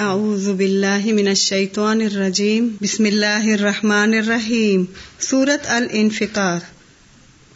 اعوذ باللہ من الشیطان الرجیم، بسم اللہ الرحمن الرحیم سورت الانفقار.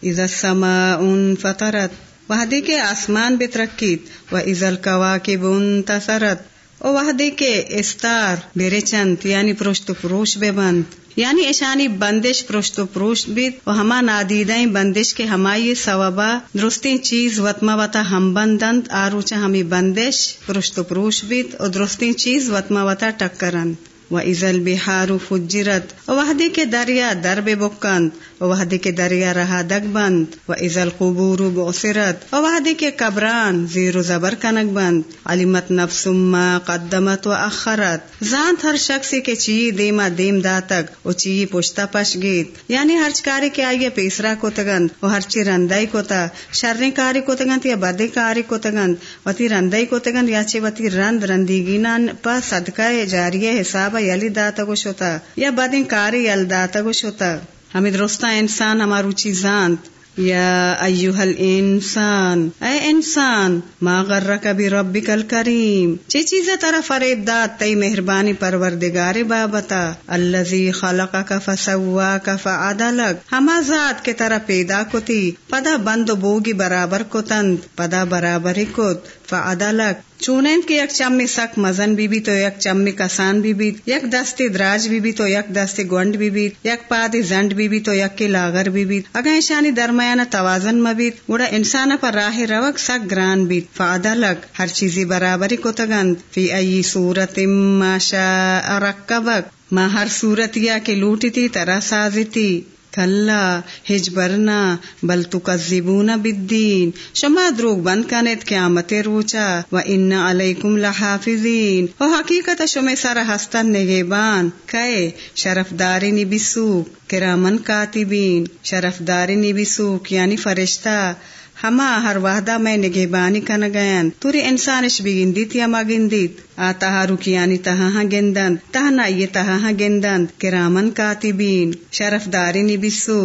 اذا السماء انفطرت وحدی کے آسمان بترکیت و اذا الكواكب انتصرت و وحدی کے استار بیرے چند یعنی پرشت پروش بے بند. یعنی ایشانی بندش پرشت و پروشت بیت و ہما نادیدائیں بندش کے ہمائی ثوابا درستی چیز وطما وطا ہم بندند آروچا ہمی بندش پرشت و پروش بیت و درستی چیز وطما وطا ٹکرند و ازل بہارو فجرت وحدی کے دریا درب بکند وحدی کے دریا رہا دگ بند و ازل قبور بعصرت وحدی کے قبران زیر و زبر کنک بند علمت نفس ما قدمت و اخرت زانت ہر شخصی کے چی دیما دیم داتک و چی پشتا پش گیت یعنی ہر چکاری کے آئیے پیسرا کو تگند و ہر چی رندائی کو تا شرنی کاری کو تگند یا بدی کاری کو تگند و تی رندائی کو تگند یا چی وتی رند رندیگینان پا صدقہ جاریہ حساب یلی داتا گوش ہوتا یا بدین کاری یل داتا گوش ہوتا ہمیں درستہ انسان، ہمارو چیزانت یا ایوہ الانسان، اے انسان، ما غرک بی ربک الکریم۔ چی چیزیں ترا فریب داد تی مہربانی پروردگار بابتا اللذی خلقک فسواک فعدلک۔ ہما ذات کے طرح پیدا کتی، پدا بند بوگی برابر کتند، پدا برابری کت، فعدلک۔ چونین کی یک چمی سک مزن بی بی تو یک چمی کسان بی بی یک دستی دراج بی بی تو یک دستی گونڈ بی بی یک پادی زنڈ بی بی تو یک کی لاغر بی بی اگر انشانی درمیان توازن مبیت گوڑا انسان پر راہ روک سک گران بیت فعدلک ہر چیزی برابری کو تگند۔ فی ای صورت ما شاء رکبک، ما ہر صورت یا کے لوٹی تھی طرح سازی تھی کلا ہج برنا، بل تکذبون بالدین۔ شما دروغ بند کنید، قیامت روچا و ان علیکم لحافظین۔ و حقیقت شما سر ہستن نگیبان کئے شرف داری بسوک کرامن کاتبین۔ شرف داری بسوک یعنی فرشتہ۔ ہما ہر وحدہ میں نگہبانی کن گین توری انسانش بھی گندیت یا ما گندیت۔ آتا رکیانی یعنی تہاں ہاں گندند تہنا یہ تہاں ہاں گندند کرامن کاتبین شرف داری نبسو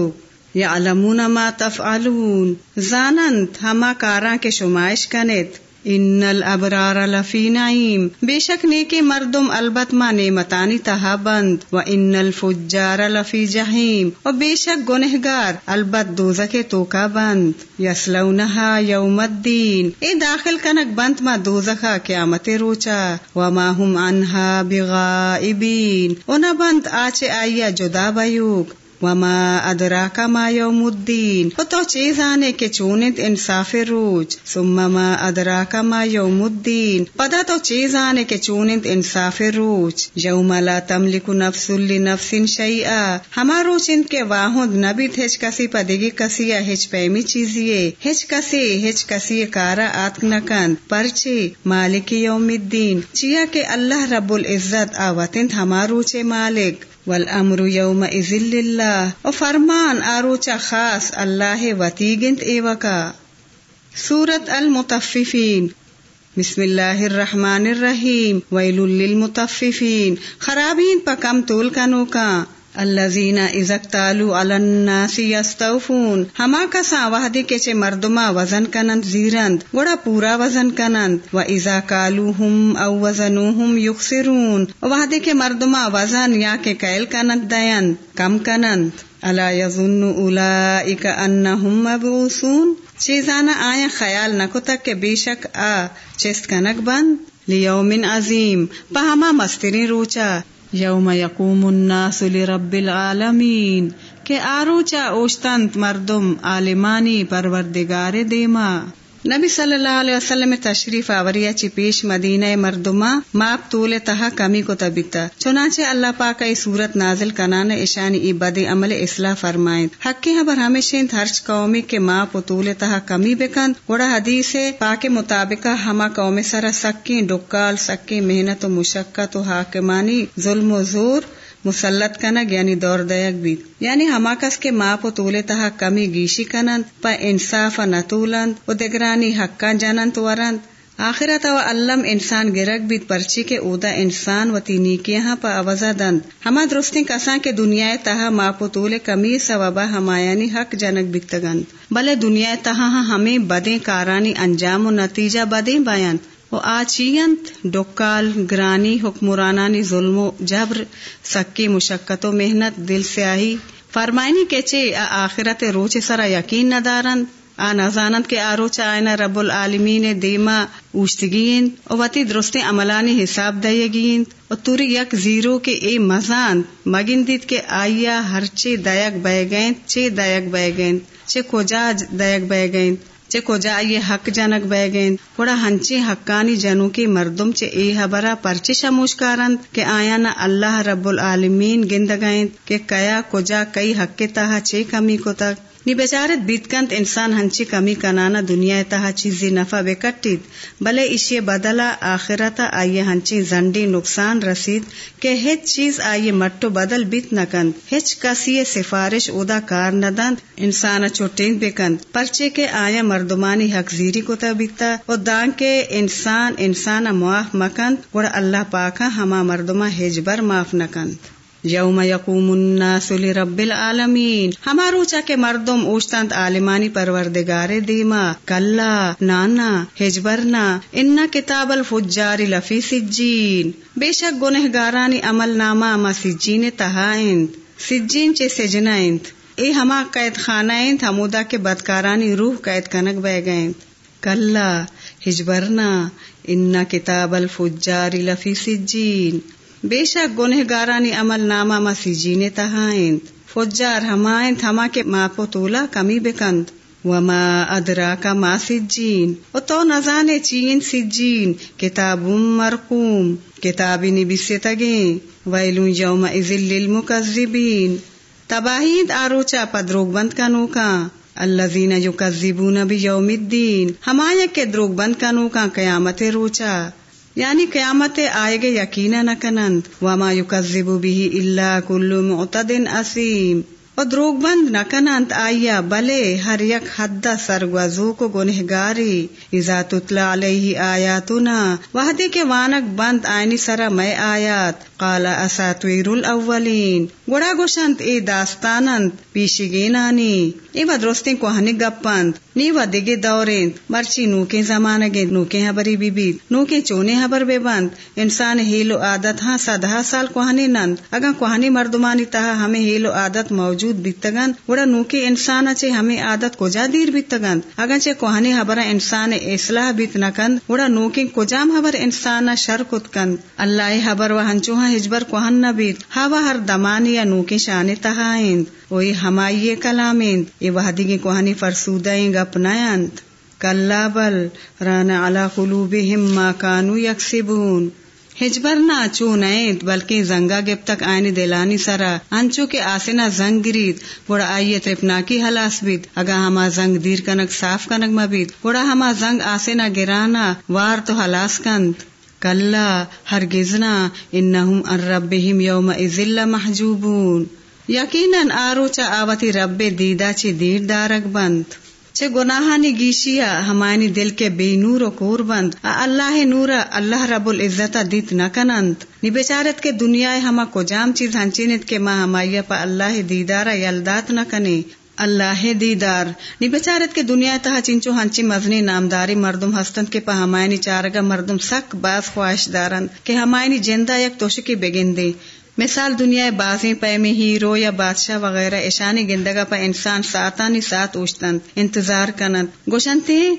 یا علمون ما تفعلون۔ زانند ہما کاراں کے شمائش کنت ان الابرار لفی نعیم بے شک نیکی مردم البت ما نعمتانی تہا بند و ان الفجار لفی جہیم و بے شک گنہگار البت دوزک توکا بند یسلونہا یوم الدین اے داخل کنک بند ما دوزخا قیامت روچا وما ہم عنہا بغائبین و نہ بند آچے آئیا جدا بیوک وما ادراک ما یوم الدین و تو چیز آنے کے چونت انصاف روج۔ ثم ما ادراک ما یوم الدین پدا تو چیز آنے کے چونت انصاف روج۔ یوم لا تملک نفس لنفس شیئا ہما روچ ان کے واہد نبی ہچ کسی پدگی کسی ہچ پیمی چیزیے۔ ہچ کسی ہچ کسی کارا آتک نکن پرچی، مالک یوم الدین۔ چیا کہ اللہ رب العزت آوتن ہما روچے مالک۔ والامر یوم ازل اللہ و فرمان آروچا خاص، اللہ وتیگنت ایوکا۔ سورت المتففین بسم اللہ الرحمن الرحیم۔ ویل للمتففین خرابین پا کم تول کا۔ الذین اذا اکتالوا علی الناس یستوفون، ہما کسا وحدی کے چے مردما وزن کنند، زیرند گوڑا پورا وزن کنند، و اذا کالوہم او وزنوہم یخسرون، وحدی کے مردما وزن یا کے کیل کنند دین، کم کنند۔ الا یظن اولئک انہم مبعوثون۔ چیزانا آیا خیال نکو تک کہ بے شک آ، چست کنک بند۔ لیوم عظیم، پہما مستری روچا۔ یوم یقوم الناس لرب العالمین کہ آروچا اوشتنت مردم عالمانی پروردگار دیما۔ نبی صلی اللہ علیہ وسلم تشریف آوریا چی پیش مدینہ مردما ماپ طول تہا کمی کو تبتا چنانچہ اللہ پاک ای صورت نازل کنان اشانی ای بد عمل اصلاح فرمائیں حقی حبر ہمیشہ ہرچ قومی کے ماپ و طول تہا کمی بکند گوڑا حدیث پاک مطابق ہما قوم سرا سکی ڈکال، سکی محنت و مشقت و حاکمانی، ظلم و زور مسلط کنگ یعنی دور دیگ بیت یعنی ہما کس کے ماں پو طول تہا کمی گیشی کنند، پا انصاف نتولند و دگرانی حقا جنند ورند. آخرت و علم انسان گرگ بیت پرچی کے اودا انسان و تینی کے پا اوزا دند. ہما درستی کساں کے دنیا تہا ماں پو کمی سوابا ہمایانی حق جنک بیتگند بلے دنیا تہا ہاں ہمیں بدیں کارانی انجام و نتیجہ بدیں بیان. و آچینت، ڈوکال، گرانی، حکمرانانی ظلم و جبر، سکی، مشقت و محنت، دل سیاہی، فرمائنی کے چے آخرت روچ سرا یقین ندارند آ نزانند کے آرو چائنا رب العالمین دیما اوشتگین و وتی درست عملانی حساب دے و توری یک زیرو کے اے مزان، مگن دید کے آئیا ہر چے دائک بے گئیں چے دائک بے گئیں چے کجا دائک بے گئیں چے کجا یہ حق جنک بہ گئیں گوڑا ہنچے حقانی جنو کی مردم چے اے حبرا پرچے شموش کارند کہ آیا نہ اللہ رب العالمین گند گئے کہ کیا کجا کئی حق کے تہا چے کمی کو تک؟ نی بیچارت بیتکنت انسان ہنچی کمی کنانا دنیا تہا چیزی نفع بے بلے اشی بدلا آخرتا آئیے ہنچی زنڈی نقصان رسید کہ ہچ چیز آئیے مٹو بدل بیت نکند۔ ہچ کسی سفارش ادا کار ندند انسان چوٹین بکند پرچے کے آیا مردمانی حق زیری کو تبیتا و دان کے انسان انسان معاف مکند اور اللہ پاکا ہما مردما ہجبر معاف نکند۔ یوم یقوم الناس لرب العالمین۔ ہمارو چا کے مردم اوشتند عالمانی پروردگار دیما، کلا، نانا، ہجبرنا، ان کتاب الفجار لفی سجین۔ بے شک گنہ گارانی عمل نامہ اما سجین تہائند۔ سجین چے سجنائند۔ اے ہما قید خانائند ہمودا کے بدکارانی روح قید کنک بہ گئیں کلا، ہجبرنا، ان کتاب الفجار لفی سجین۔ بے شک گنہ گارانی عمل نامہ مسی جینے تہائند۔ فجار ہمائند ہما کے ماپو تولا کمی بکند۔ وما ادرا کا ما سجین۔ و تو نزانے چین سجین۔ کتاب مرقوم۔ کتابی نبی تگیں ویلو یوم ازل للمکذبین۔ تباہید آروچا پدروگ بند کا نوکا الذین یکذبون بیوم الدین۔ ہمایا کے دروگ بند کا نوکا قیامت روچا۔ یعنی قیامت آئے گے یقینا نہ کنند وما یکذب به اللہ کل معتد اسیم۔ و دروگ بند نہ کنند آئیا بلے ہر یک حد سرگوزو کو گنہگاری اذا تتلا علیہ آیاتنا وحدے کے وانک بند آئینی سرا میں آیات قال اساطویر الاولین گوڑا گوشنت اے داستانند پیشی گینانی ای و درستی کو ہنی گپند نی و دگے دورین مرچی نوکے زمانہ گے نوکے حبری بی بی نوکے چونے حبر بے بند انسان ہیلو عادت ہاں سدہ سال کوہنی نند اگا کوہنی مردمانی تہا ہمیں ہیلو عادت موجود بیتگن وڑا نوکے انسان چے ہمیں عادت کجا دیر بیتگن اگا چے کوہنی حبر انسان اصلاح بیت نکند وڑا نوکے کجام حبر انسان شر کت کند اللہ حبر و ہنچوہا ہجبر کوہن نبیت ہوا ہر دمانی یا نوکے شانے تہائند۔ وہی ہمائی کلامند یہ وحدی کی کوہنی فرسودائیں گپنائند کلا بل رانا علا قلوبہم ما کانو یکسبون۔ ہجبر نہ چو نیت بلکہ زنگا گپ تک آئین دلانی سرا۔ انچو کے آسنا زنگ گرید بڑا آئیے ترپنا کی حلاس بید۔ اگا ہما زنگ دیر کنک صاف کنک مبید بڑا ہما زنگ آسنا گرانا، وار تو حلاس کند۔ کلا، ہرگزنا، انہم ان ربہم یوم ازل محجوبون یقیناً آروچا آوتی رب دیدا چی دیر دارک بند۔ چھ گناہانی گیشیا ہمانی دل کے بے نور و کور بند۔ اللہ نورا اللہ رب العزت دیت نہ کنند۔ نی بیچارت کے دنیا ہما کو جام چیز ہنچینت کے ماں ہمایا پا اللہ دیدارا یلدات نہ کنے۔ اللہ دیدار۔ نی بیچارت کے دنیا تہا چنچو ہنچی مزنی نامداری مردم ہستند کے پا ہمائنی چارگا مردم سک باز خواہش دارند کہ ہمائنی جندہ یک توشکی بگن دے مثال دنیا بازیں پے میں ہیرو یا بادشاہ وغیرہ ایشانی گندگا پہ انسان ساتانی سات اوشتند، انتظار کنند۔ گوشنتی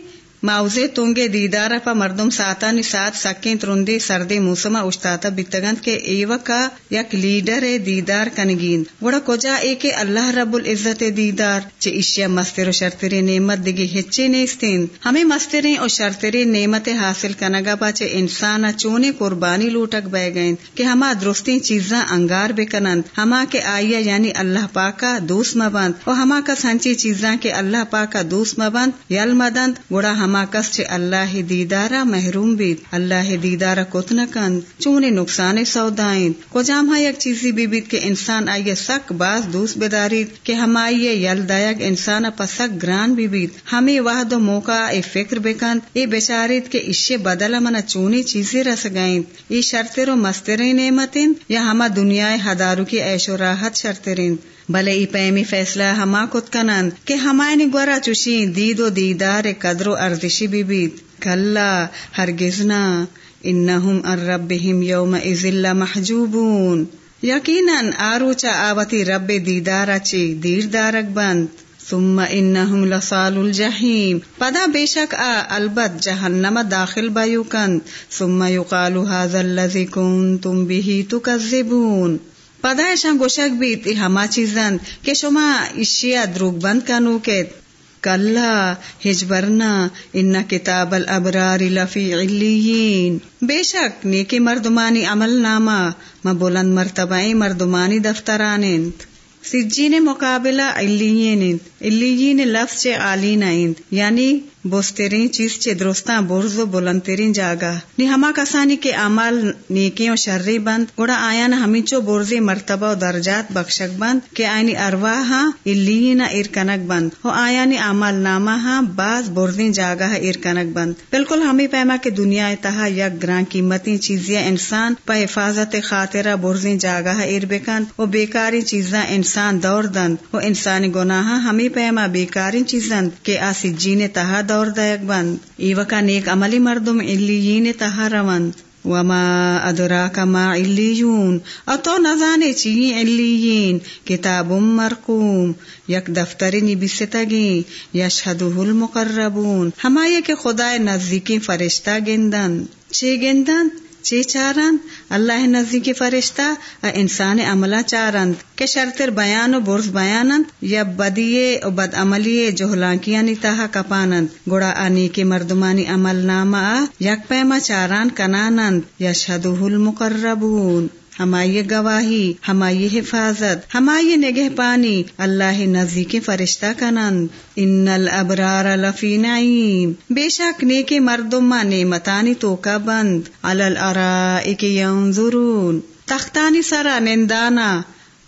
ماوزے تونگے دیدار پا مردم ساتانی سات سکیں ترندی سردی موسما اشتاتا بتگند کے ایوہ کا یک لیڈر دیدار کنگین گوڑا کجا اے کے اللہ رب العزت دیدار چے اشیا مستر و شرطری نعمت دگی ہچے نیستین ہمیں مستریں اور شرطری نعمت حاصل کنگا پا چے انسانا چونے قربانی لوٹک بے گئیں کہ ہما درستی چیزاں انگار بکنند ہما کے آئیا یعنی اللہ پاکا دوست مبند اور ہما کا سنچی چیزاں کے اللہ پاکا دوست مبند یل مدند گوڑا ہما کس چے اللہ دیدارا محروم بیت اللہ دیدارا کتنا کند چونے نقصان سودائیں کو جام یک چیزی بی بیت کہ انسان آئیے سک باز دوست بدارید کہ ہم آئیے یل دائگ انسان پسک گران بی بیت ہمیں وحد و موقع اے فکر بکند اے بیچارید کہ اشے بدل منا چونی چیزیں رس گئیں ای شرطر و مسترین نعمتیں یا ہما دنیا ہدارو کی عیش و راحت شرطرین بلے ای پیمی فیصلہ ہما کت کنند کہ ہمائنی گورا چوشی دید و دیدار قدر و ارزشی بی بید کلا، ہرگزنا، انہم ان ربہم یوم ازل محجوبون۔ یقیناً آروچا آوتی رب دیدارا چی دیر دارک بند۔ ثم انہم لصال الجحیم۔ پدا بے شک آ البت جہنم داخل بیوکند ثم یقال هذا الذي كنتم به تكذبون پدایشان گوشک بیت ای ہما چیزن کہ شما اشیا دروگ بند کنو کت کلا ہجبرنا ان کتاب الابرار لفی علیین۔ بے شک نیکی مردمانی عمل نامہ، ما بلند مرتبہ مردمانی دفترانند سجین مقابلہ علیین۔ علیین لفظ چے عالین آئند یعنی بوسترین چیز چے درستان برز و بلندترین جاگا نی ہما کسانی کے اعمال نیکی و شرری بند گوڑا آیان ہمیں برزی مرتبہ و درجات بخشک بند کہ آئینی ارواح ہاں علیین ارکنک بند و آیانی اعمال نامہ ہاں بعض برزین جاگا ارکنک بند بالکل ہمیں پیما کے دنیا تہا یک گران قیمتی چیزیں انسان پا حفاظت خاطرہ برزین جاگا ار بکند و بیکاری چیزاں انسان دور دند و انسانی گناہ ہمیں پیما بیکاری چیزند کہ آسی جین تہا دور دائک بند. ایوکا نیک عملی مردم علیین تہا روند. وما ادراک ما علیون اتو نزانے چی علیین کتاب مرقوم. یک دفتری نبستگی یشہدہ المقربون. ہمائے کے خدا نزدیکی فرشتہ گندن. چی گندن؟ چی چارند اللہ نزدیک فرشتہ انسان عملہ چارند کے شرطر بیان و برز بیانند، یا بدیے و بد عملیے جہلانکیانی نتاہ کپانند، گڑا آنی کے مردمانی عمل نامہ، یک پیما چاران کنانند یا شدہ المقربون۔ ہمائی گواہی ہمائی حفاظت ہمائی نگہ پانی اللہ نزدیک فرشتہ کنند ان الابرار لفی نعیم بے شک نیک مردما نعمتانی تو کا بند۔ الارائک ینظرون تختانی سرا نندانا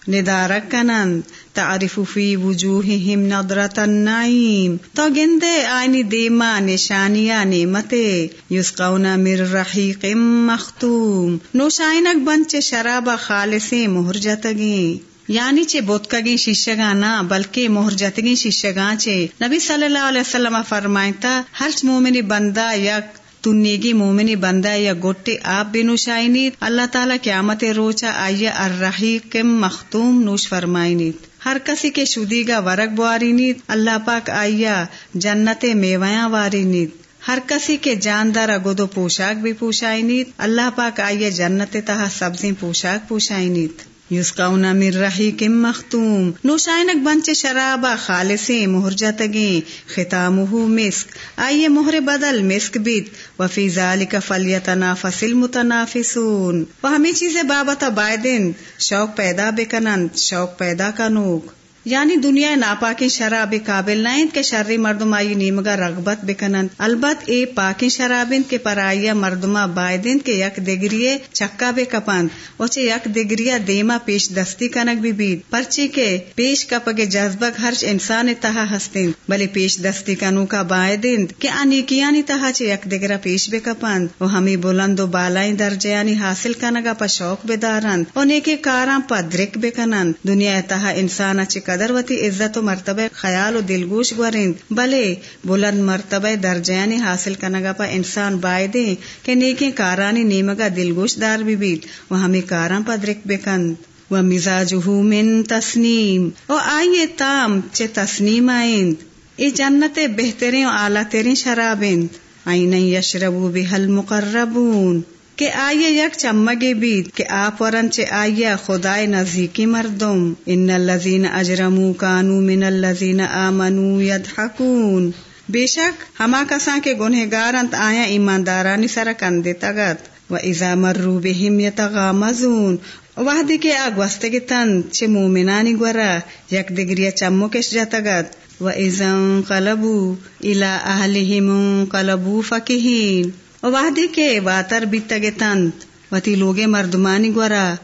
ندارک کنند تعرف فی وجوہہم نظرت النعیم۔ تو گندے آئینی دیما نشانیا نعمتے یسقون من رحیق مختوم۔ نوشائنک بنچے شرابا خالصیں مہر جتگیں یعنی چے بوتکگیں شیشگاں نہ، بلکہ مہر جتگیں شیشگاں چے۔ نبی صلی اللہ علیہ وسلم فرمائتا ہر مومنی بندہ یک تنیگی مومنی بندہ یا گوٹے آپ بے نوشائنیت اللہ تعالیٰ قیامت روچا آئیے الرحیق مختوم نوش فرمائنیت۔ ہر کسی کے شدی گا ورق بواری نیت، اللہ پاک آئیا جنت میویاں واری نیت۔ ہر کسی کے جاندار گدو پوشاک بھی پوشائی نیت۔ اللہ پاک آئیے جنت تہا سبزی پوشاک پوشائی نیت۔ یسقون من رحیق مختوم. نوشائنک بنچ شرابا خالص مہرجتگیں. ختامہ مسک. آئیے مہر بدل مسک بیت. وفی ذالک فلیتنافس المتنافسون. و ہمیں چیزیں بابتا بائدن شوق پیدا بکنن شوق پیدا کنوک یعنی دنیا ناپاکی شراب قابل نائند کے شرری مردم آئی نیمگا رغبت بکنند البت اے پاکی شرابند کے پرایا مردما بائدند کے یک دگریے چکا بے کپند اوچے یک دگریا دیما پیش دستی کنک بھی بید۔ پرچی کے پیش کپگ جذبک ہرچ انسان تہا ہستند بلے پیش دستی کنو کا بائدند کہ انیکیانی تہا چے یک دگرا پیش بے کپند وہ ہمیں بلند و بالائیں درجیانی حاصل کنگا پا شوق بدارند او نیکی کاراں پا درک بکنند دنیا تہا انسان چے قدر وتی عزت و مرتبہ خیال و دلگوش گورند بلے بلند مرتبہ درجانی حاصل کنگا پا انسان بائدے کہ نیکی کارانی نیمگا دلگوش دار بھی بیت۔ وہ ہمیں کاراں پا درک بکند۔ و مزاجہ من تسنیم۔ و آئیے تام چے تسنیم آئند۔ ای جنت بہترین و اعلیٰ ترین شرابند۔ آئین یشربو بحل مقربون کہ آئیے یک چمگے بیت کہ آپ ورنچے آئیے خدائے نزدیکی مردم۔ ان الذین اجرمو کانو من الذین آمنو یدحکون بے شک ہما کساں کے گنہگارنت آیا ایماندارانی سر کندے تگت۔ و اذا مرو بہم یتغامزون۔ وحدی کے آگ وستگی تن چے مومنانی گورا۔ یک دگریا چمو کش جتگت۔ و اذا انقلبو الى اہلہم انقلبو فکہین۔ وحدی کے واتر بیتگے تنت، وتی لوگے مردمانی گورا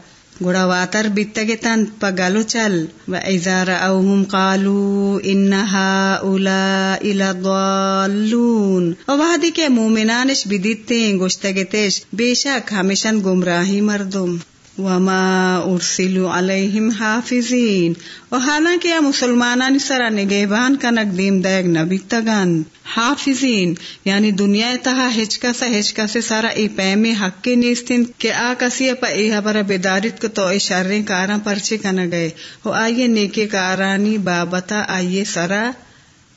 گوڑا واتر بیتگے تنت پگالو چل و ایزار اوہم قالو انہا اولا الضالون و وحدی کے مومنانش بدیتے، گوشتگے تیش، بے شک ہمیشن گمراہی مردم۔ وما ارسلوا علیہم حافظین۔ و حالانکہ یا مسلمانانی سرا نگہبان کنک دیم دیگ نبی تگن حافظین یعنی دنیا تہا ہچکا سا ہچکا سے سارا ای پیمی حق کے نیستن کہ آ کسی پا ای حبر بیدارت کو تو ای شرین کاراں پرچے کنا گئے۔ ہو آئیے نیکے کارانی بابتا آئیے سرا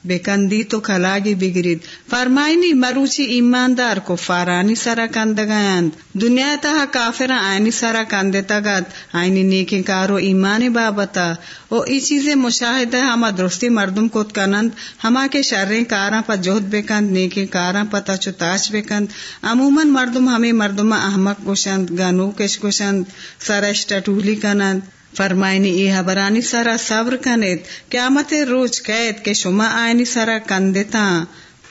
بےکندی تو کلاگی بگرید فرمائنی مروچی ایماندار کو فارانی سرا کندگاند دنیا تہا کافر آئینی سرا کندے تگت آئینی نیکی کارو ایمان بابتا او ای چیزیں مشاہدہ ہما درستی مردم کت کنند ہما کے شریں کاراں پا جہد بکند نیکی کاراں پا تچو تاچ بکند عموماً مردم ہمیں مردم احمق گوشند گانو کش گوشند سرشتا ٹولی کنند فرمائنی ای حبرانی سرا صبر کنید. قیامت روز قید کے شما آئینی سرا کندتا.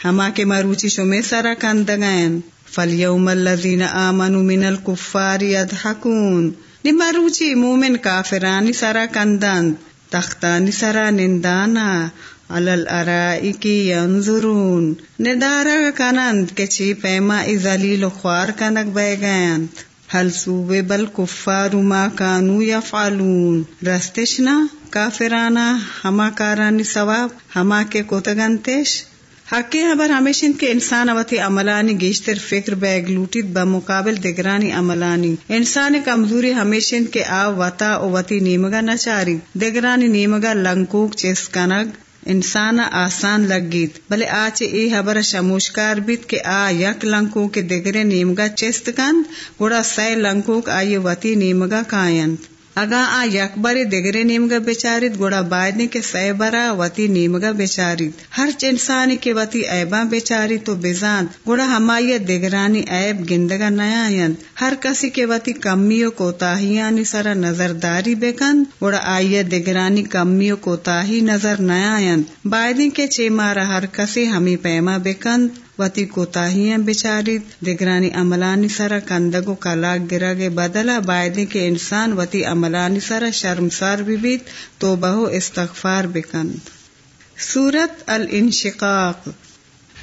ہما کے مروچی شما سرا کندگین. فلیوم الذین آمنوا من الکفار یدحکون نی مروچی مومن کافرانی سرا کندند. تختانی سرا نندانا. علل ارائکی ینظرون. ندارا کنند کے چی پیما ای ذلیل و خوار کنک بے گیند حل سوبے بل کفار ما کانو یا فالون رستشنا، کافرانا ہما کارانی ثواب ہما کے کوتگنتش حقی خبر ہمیشن کے انسان اوتی عملانی گیشتر فکر بیگ لوٹید بمقابل دگرانی عملانی۔ انسان کمزوری ہمیشن کے آ وطا او وتی نیمگا نچاری۔ دگرانی نیمگا لنکوک چیس کنگ۔ انسان آسان لگ گیت۔ بلے آچے ای حبر شموشکار بیت کہ آ یک لنکو کے دگرے نیمگا چست کند گوڑا سی لنکو آئی وتی نیمگا کائنت اگا آ یک بری دگرے نیمگا بیچارید گوڑا بائدنے کے سی برا وتی نیمگا بیچارید ہر انسانی کے وتی عیباں بیچاری تو بزاند گوڑا ہمائی دگرانی عیب گندگا نیاین ہر کسی کے وتی کمیوں کو تاہیانی سرا نظرداری بکند گوڑا آئی دگرانی کمیوں کو تاہی نظر نیاین بائدنے کے چے مارا ہر کسی ہمیں پیما بکند وتی کوتاہیاں بچاری دگرانی عملانی سرا کندگو کلاک گرا گے بدلا بائدے کے انسان وتی عملانی سرا شرمسار بھی بیت تو بہو استغفار بکند۔ سورت الانشقاق۔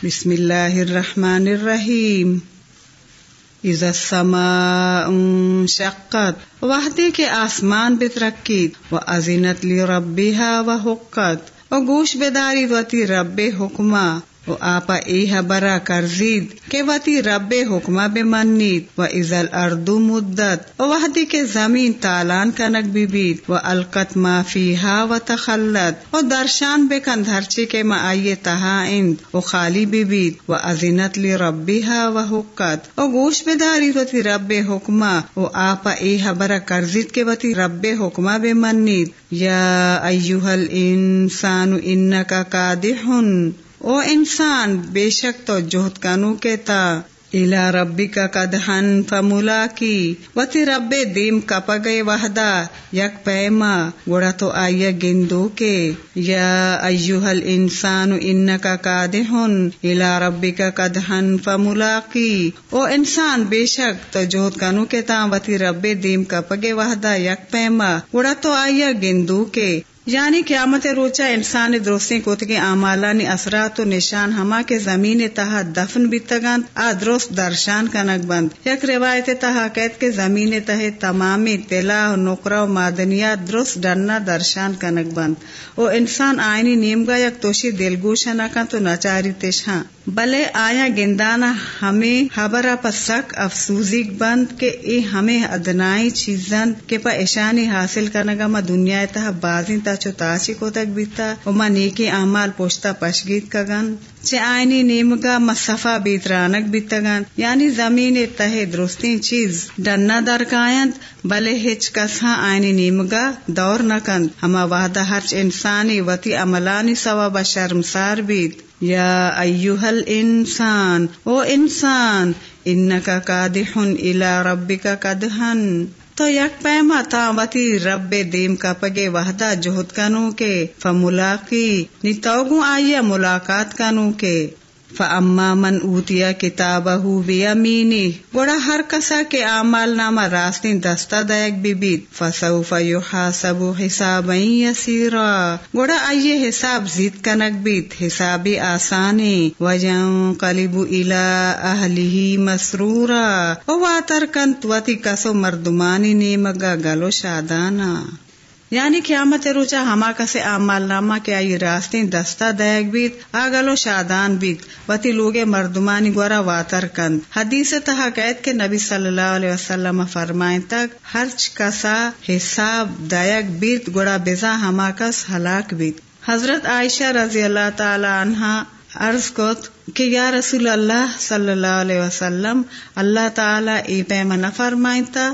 بسم اللہ الرحمن الرحیم۔ اذا السماء انشقت۔ وحدے کے آسمان بترکید و ازینت لی ربیها و حقت و گوش بداری وتی رب حکمہ۔ و آپا ای حبرا کرزید کہ وتی رب حکمہ بے منید و ازل اردو مدت و وحدی کے زمین تالان کنک بی بید و القت ما فیہا و تخلت و درشان بے کن دھرچی کے ما آئیے تہا اند و خالی بی بید و ازینت لی ربیہا و حقت و گوش بداری وتی رب حکمہ و آپا ای حبرا کرزید کے وتی رب حکمہ بے منید یا ایوہ الانسان انکا کادحن او انسان، بے شک تو جوہد کانو کہتا الا ربی کا کدہن فملا کی وتی رب دیم کپ گئے وحدا یک پیما، گوڑا تو آئیا گندو کے۔ یا ایوہل انسان ان کا کادہن الا ربی کا کدہن فملا کی او انسان، بے شک تو جوہد کانو کہتا وتی رب دیم کپ گئے وحدا یک پیما، گوڑا تو آئیا گندو کے۔ یعنی قیامت روچا انسان درستی کوتگے آمالانی اثرات و نشان ہما کے زمین تہا دفن بیتگان آ درست درشان کنک بند۔ یک روایت تہا قید کے زمین تہ تمامی تلا و نقرہ و معدنیات درست ڈرنا درشان کنک بند۔ او انسان آئینی نیمگا یک توشی دلگوشا نکن تو نچاری تشہاں بلے آیا گندانا ہمیں خبر پسک افسوزی بند کے اے ہمیں ادنائی چیزن کے پا اشانی حاصل کرنے گا، ما دنیا تہ بازی تا چو تاچی کو تک بیتا و ما نیکی اعمال پوشتا پشگیت کگن چے آئینی نیمگا ما صفا بیت رانک بیتگن یعنی زمین تہ درستی چیز ڈنا در کائند۔ بلے ہچ کساں آئینی نیمگا دور نکند ہما وحدہ ہرچ انسانی وتی عملانی سوا بشرمسار بیت۔ یا ایوہل انسان، او انسان، انکا کادحن الى ربکا کدہن تو یک پیما تاوتی رب دیم کا پگے وحدہ جہد کنو کے، فملاقی، نی توگو آئیا ملاقات کنو کے۔ فاما من اوتیا کتاب بیمینی گوڑا ہر کسا کے اعمال نامہ راستی دستہ دائک بھی بیت فسوف یحاسب حسابا یسیرا گوڑا آئیے حساب زید کنک بیت حسابی آسانی۔ وجن قلب الى اہلہ مسرورا۔ او واتر کنت وتی کسو مردمانی نیمگا گلو شادانا یعنی قیامت روچا ہما کسے آمال نامہ کے آئی راستیں دستا دیگ بیت آگلو شادان بیت وتی لوگے مردمانی گورا واتر کند۔ حدیث تہا قید کے نبی صلی اللہ علیہ وسلم فرمائیں تک، ہرچ کسا حساب دیگ بیت گوڑا بزا ہما کس ہلاک بیت حضرت عائشہ رضی اللہ تعالی عنہ عرض کوت کہ یا رسول اللہ صلی اللہ علیہ وسلم، اللہ تعالی ای پیمہ فرمائیں تا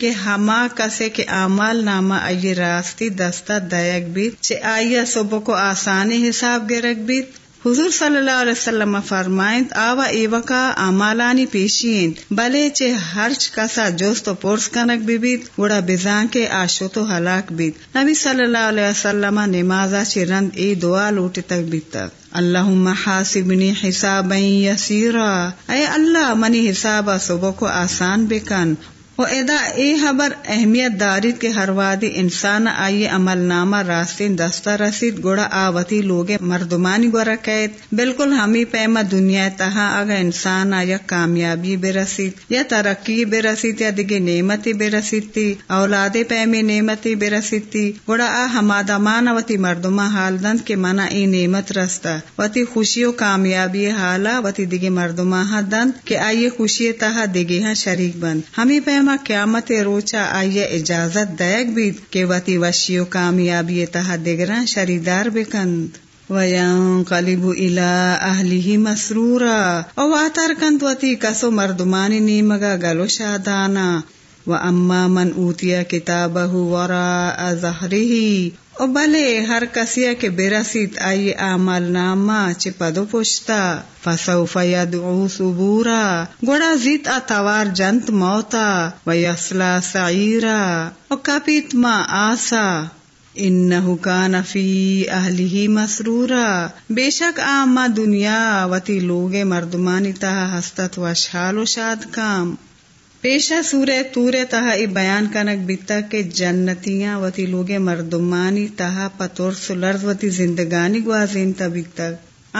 کہ ہما کسے کے اعمال نامہ آئی راستی دستہ دیگ بیت، چے آئیا صبح کو آسانی حساب گرک بیت۔ حضور صلی اللہ علیہ وسلم فرمائیں آوا ایوکا آمالانی پیشین، بلے چے ہرچ کسا جوست و پورس کنک بھی بیت گوڑا بزان کے آشو تو ہلاک بیت۔ نبی صلی اللہ علیہ وسلم نمازا چے رند ای دعا لوٹی تک بیت تک اللہم حاسبنی حسابا یسیرا۔ اے اللہ، منی حسابا صبح کو آسان بکن۔ و ادا اے خبر اہمیت دارید کے ہر وادی انسان آئیے عمل نامہ راستین دستہ رسید، گوڑا آوتی لوگ مردمانی گورا قید۔ بالکل ہمیں پیما دنیا تہا اگر انسان آیا کامیابی بے رسید، یا ترقی بے رسید، یا دیگے نعمتی بے رسید اولاد پیمی نعمتی بے رسید گوڑا آ ہما مانا وتی مردما حال دند کے منا ای نعمت رستا وتی خوشی و کامیابی حالا، وتی دیگے مردما دند کہ آئیے خوشی تہا دیگے ہاں شریک بند۔ ہمیں پیما قیامت روچا آئیے اجازت دیگ بھی کہ وتی وشیو کامیابی تہ دگرا شریدار بکند ویاں کلیب الا اہلی مسرورا۔ او واتر کند وتی کسو مردمانی نیمگا گلو شادانا۔ و اما من اوتیا کتابہ ورا ظہری او بلے ہر کسیا کے برسیت آئی آمال ناما چپدو پوشتا، فسوف یدعو سبورا گوڑا زیت اتوار جنت موتا و یسلا سعیرا، او کپیت ما آسا، انہو کان فی اہلی مسرورا۔ بے شک آما دنیا وتی لوگے مردمانی تہا ہستت و شال و شاد کام۔ پیشہ سورہ تورے تہا ای بیان کنک بیتا کے جنتیاں وتی لوگے مردمانی تہا پتور سلرز وتی زندگانی گوازین تا بیتا۔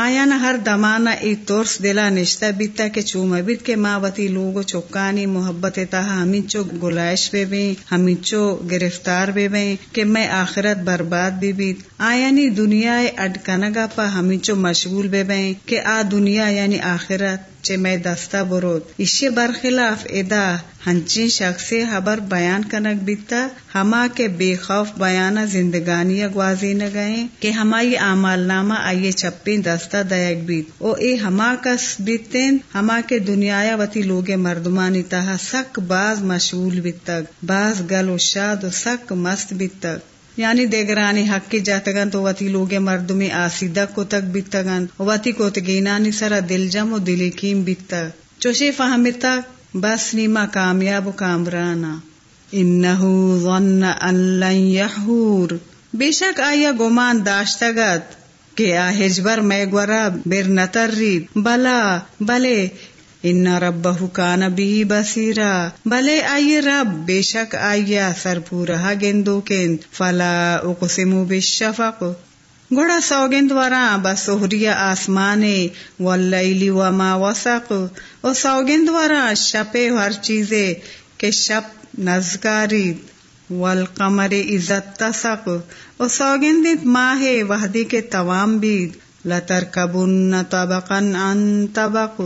آیا نہ ہر دمانا ای تورس دلا نشتا بیتا کے چوم بیت کے ماں وتی لوگو چوکانی محبت تہا ہمیں چو گلائش بے بیں ہمیں چو گرفتار بے بیں کہ میں آخرت برباد بھی بیت آیا نی دنیا اڈ کنگا پا ہمیں چو مشغول بے بیں کہ آ دنیا یعنی آخرت۔ چے میں دستا برود۔ اسے برخلاف ادا۔ ہنچی شخص خبر بیان کنک بیتا۔ ہما کے بے خوف بیانا زندگانی گوازی نہ گئے کہ ہمائی آمال نامہ آئیے چپی دستا دیک بیت۔ او اے ہما کس بیتین۔ ہما کے دنیا وتی لوگ مردمانی تہا سک باز مشغول بیتک باز گل و شاد و سک مست بیتک یعنی دیگرانی حق کی جاتگن تو وتی لوگ مردمی آسیدہ کو تک بیتگن وتی کو تگینانی سرا دل جم و دلی کیم بیتا چوشی فہمتا، بس نیما کامیاب و کامرانا۔ انہو ظن ان لن یحور۔ بے شک آیا گمان داشتگت کہ آہجبر میں گورا بر نتر رید بلا، بلے ان رب کان بھی بسیرا بلے آئیے رب، بے شک آئیا سر پورا گندو کند۔ فلا اقسم بالشفق۔ گوڑا سوگند ورا بسہریا آسمانے۔ واللیلی وما وسق۔ او سوگند ورا شپے ہر چیزے۔ کے شپ نزکاری والقمر عزت تسق او سوگندت ماہ وحدی کے توام بید۔ لترکبن طبقا عن طبق۔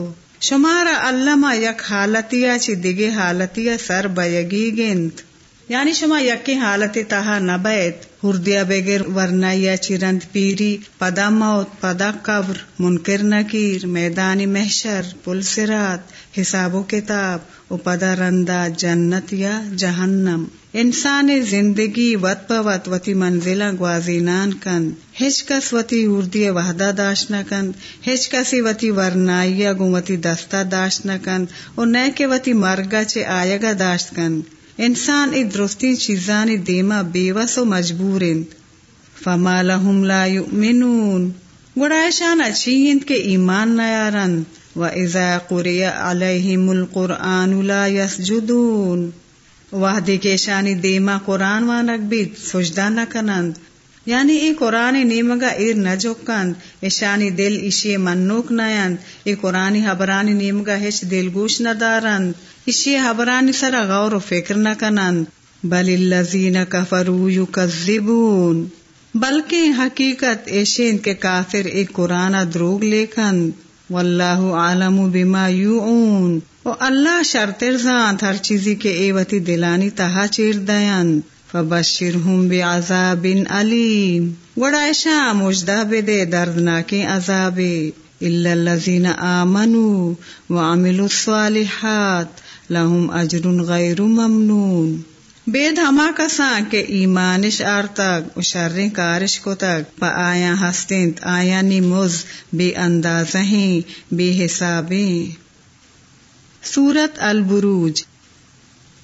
شمارا علامہ یک حالتیا چی دگے حالتیا سر بیگی گنت یعنی شما یکی حالت تہا نبیت ہردیا بغیر ورنیا چرند پیری، پدا موت، پدا قبر، منکر نکیر، میدانی محشر، پل سرات، حساب و کتاب و پدا رندا جنت یا جہنم انسان زندگی وت پوت وتی منزلہ گوازینان کن ہچ کس وتی اردی وحدہ داشت نہ کن ہچ کسی وتی ورنائیا گو دستہ داشت نہ کن اور نئے کے وتی مرگا چے آئے گا داشت کن انسان ای درستی چیزانی دیما بے وس و مجبور فما لهم لا یؤمنون گڑائشان اچھی ہند کے ایمان نیارند و ازا قری علیہم القرآن لا یسجدون وحدی کے شانی دیما قرآن وانک بیت سجدہ نہ کنند۔ یعنی ای قرآن نیمگا ایر نہ جوکند ایشانی دل ایشی منوک نیند ای قرآن حبرانی نیمگا ہچ دل گوش نہ دارند۔ ایشی حبرانی سرا غور و فکر نہ کنند۔ بل الذین کفروا یکذبون۔ بلکہ حقیقت ایشین کے کافر ایک قرآن دروگ لیکن واللہ عالم بما یوعون۔ و اللہ شرطر زانت ہر چیزی کے ایوتی دلانی تہا چیر دیند فبشرہم بعذاب علیم۔ وڑائشا مجدہ بدے دردناکی عذابے۔ الا الذین آمنوا وعملوا الصالحات، لهم اجر غیر ممنون۔ بید ہما کساں کے ایمانش آر تک شریں کارش کو تک پا آیا ہستند آیا نموز بے اندازہیں بے حسابیں۔ سورت البروج۔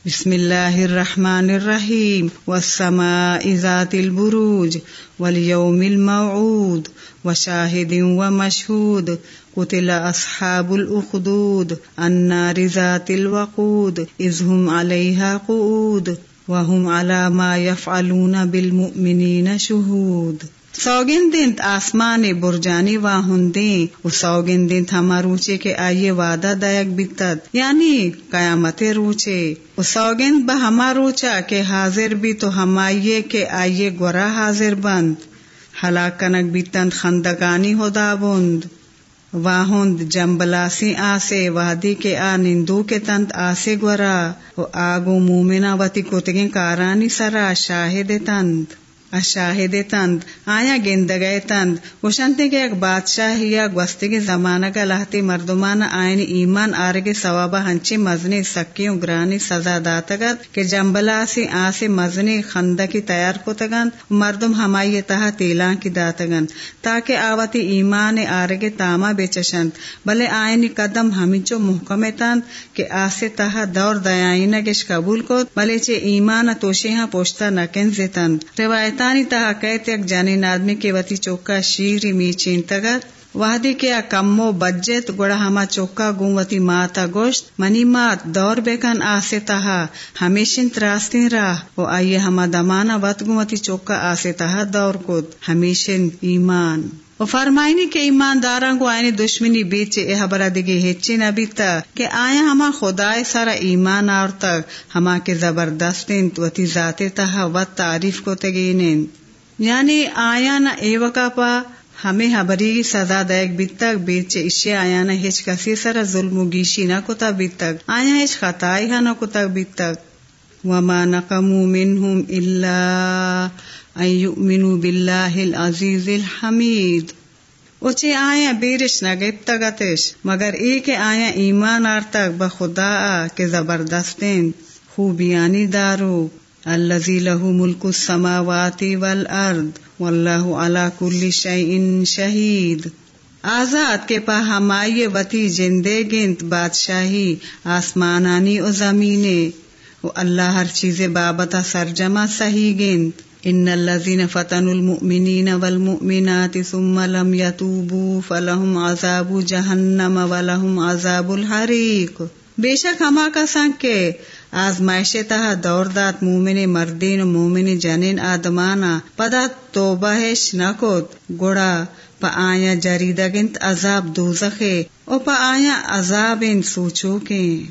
بسم اللہ الرحمن الرحیم۔ والسماء ذات البروج۔ واليوم الموعود۔ وشاہد ومشہود قتل اصحاب الاخدود۔ النار ذات الوقود۔ اذ هم عليها قعود۔ وهم على ما يفعلون بالمؤمنين شهود۔ سوگن دن آسمان برجانی واہن دیں۔ وہ سوگن دن ہما روچے کے آئیے وعدہ دائک بیتد یعنی قیامت روچے۔ وہ سوگن بہ ہما روچا کے حاضر بھی تو ہمائیے کے آئیے گورا حاضر بند۔ ہلاکنک بیتند خندگانی ہدا بند۔ واہند جمبلاسی آسے، وادی کے آ نندو کے تنت آسے گورا، و آگو مومنا وتی کتگیں کارانی سرا شاہد تنت۔ اشاہد تند آیا گند گئے تند وشنتے کے ایک بادشاہ یا گوستے کے زمانہ کا لہتی مردمان آئین ایمان آرگے ثوابہ ہنچے مزنی سکیوں گرانی سزا داتگت کہ جمبلا سی آسے مزنی خندہ کی تیار کو تگن مردم ہمائی تہا تیلان کی داتگن تاکہ آواتی ایمان آرگے تاما بیچشند بلے آئینی قدم ہمچو محکم تند کہ آسے تہا دور دیائینہ گش قبول کو بلے چے ایمان توشے ہاں پوشتا نکن زیتند روایت شیطانی تہا کہتے ایک جانین آدمی کے وتی چوکا شیری میچین تگت وحدی کیا کمو بجت گوڑا ہما چوکا گوتی ماتا گوشت۔ منی مات دور بیکن آسے تہا، ہمیشن تراستین راہ۔ و آئیے ہما دمانا وط گوتی چوکا آسے تہا دور کود۔ ہمیشن ایمان۔ و فرمائنی کے ایمانداراں کو آئینی دشمنی بیچے اے حبرہ دگی ہچے نبی تا کہ آیا ہما خدای سارا ایمان آر تک ہما کے زبردستین تو تی تہا وط تعریف کو تگینین یعنی آیا نہ اے وقا پا ہمیں حبری سزا دائک بیت تک بیچے اشے آیا نہ ہچ کسی سرا ظلم و گیشی نہ کتا بیت تک آیا ہچ خطائی ہا نہ کتا بیت تک وما نقمو منہم الا ان یؤمنوا باللہ العزیز الحمید۔ اچھے آیا بیرش نہ گیت تگتش مگر ایک آیا ایمان آر تک بخدا کے زبردستین خوبیانی دارو الذي له ملك السماوات والارض والله على كل شيء شهيد آزاد کے پا ہمائی وتی جندے گنت بادشاہی، آسمانانی و زمینے و اللہ ہر چیز بابتا سرجمہ صحیح گنت ان الذين فتنوا المؤمنين والمؤمنات ثم لم يتوبوا فلهم عذاب جهنم ولهم عذاب الحريق۔ بے شک ہما کا سنگ کے آزمائش تہا دور دات مومن مردین مومن جنین آدمانا پدا توبہش نکوت گڑا پا آیا جریدہ گنت عذاب دوزخے، او پا آیا عذاب ان سوچو کے۔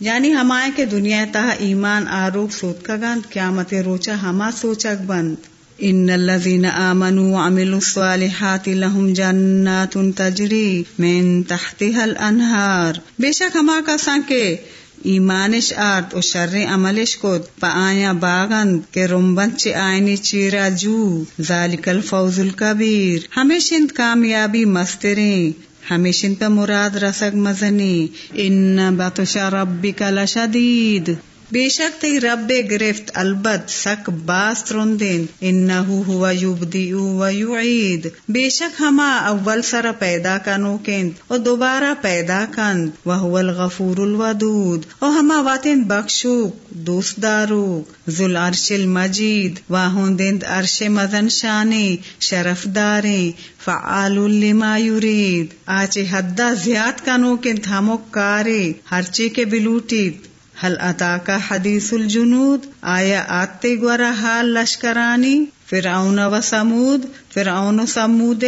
یعنی ہمائے کے دنیا تہا ایمان آروگ سوت کا گند، قیامت روچا ہما سوچک بند۔ ان الذين امنوا وعملوا الصالحات لهم جنات تجري من تحتها الانهار بے شک ہما کا سانکے ایمانش آرت و شر عملش کود پا آیا باغند کے رمبند چی آئینی چیرا جو۔ ذالک الفوز الكبیر ہمیشند کامیابی مستریں۔ ہمیشن پہ مراد رسگ مزنی۔ ان بطش ربک لشدید بے شک تی رب گرفت البت سک باس ترندین انہو ہوا یبدیو و یعید۔ بے شک ہما اول سر پیدا کنو کند و دوبارہ پیدا کند و هو الغفور الودود۔ و ہما واتن بخشوک، دوست داروک۔ ذل عرش المجید و ہندند عرش مدن شانی، شرف داریں فعال لما یرید۔ آچے حدہ زیاد کنو کند ہمو کارے ہرچے کے بلوٹید۔ حل اتا کا حدیث الجنود؟ آیا آتے گورا حال لشکرانی؟ فرعون و سمود؟ فرعون و سمود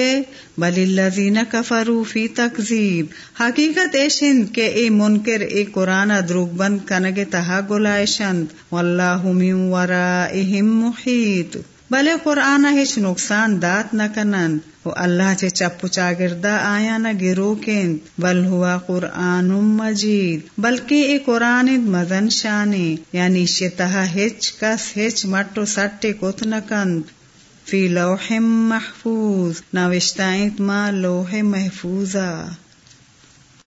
بل الذین کفروا فی تکذیب. حقیقت ایشند کہ اے منکر، اے قرآن دروگ بند کنگ تہا گلائشند واللہ من ورائہم محیط. بلے قرآن ہچ نقصان دات نہ کنن و اللہ چے چپ چاگردہ آیا نہ گروکند بل ہوا قرآن مجید، بلکہ اے قرآن مزن شانی یعنی شتہ ہچ، کس ہچ مٹو سٹے کت نہ فی لوح محفوظ نوشتائیں ما لوح محفوظہ۔